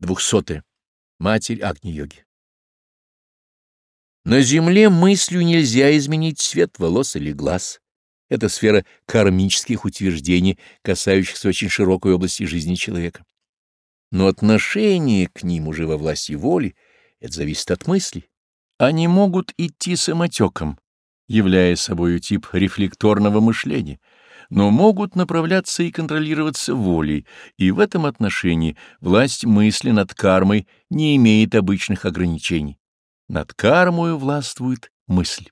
200. Матерь Агни-йоги. На Земле мыслью нельзя изменить цвет волос или глаз. Это сфера кармических утверждений, касающихся очень широкой области жизни человека. Но отношение к ним уже во власти воли — это зависит от мыслей. Они могут идти самотеком, являя собою тип рефлекторного мышления — но могут направляться и контролироваться волей, и в этом отношении власть мысли над кармой не имеет обычных ограничений. Над кармою властвует мысль.